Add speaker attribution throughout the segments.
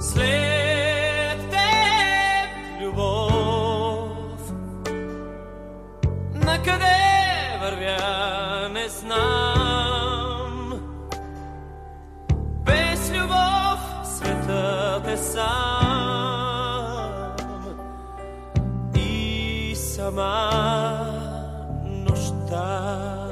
Speaker 1: след теб любов. На къде вървя, не знам. Без любов светът е сам. И сама
Speaker 2: нощта.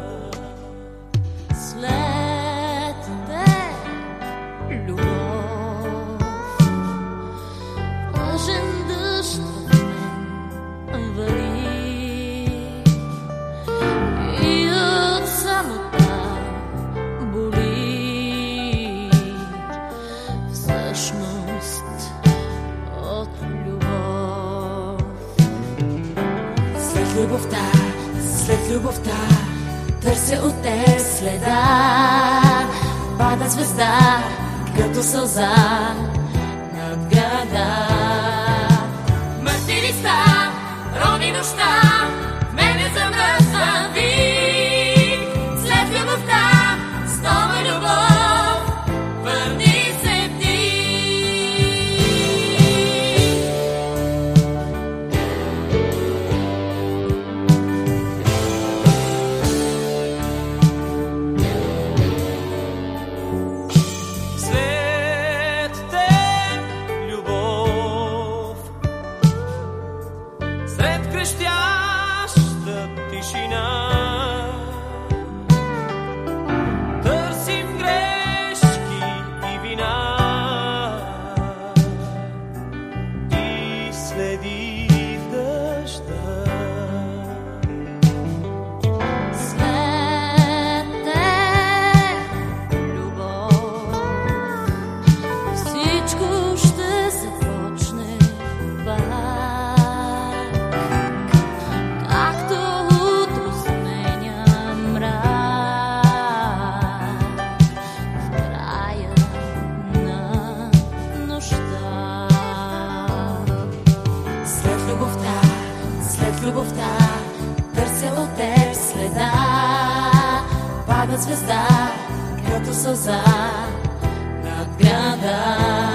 Speaker 2: любовта, след любовта, търся от теб следа. Пада звезда, като сълза, любовта, търся от теб следа. Пада звезда, като сълза над града.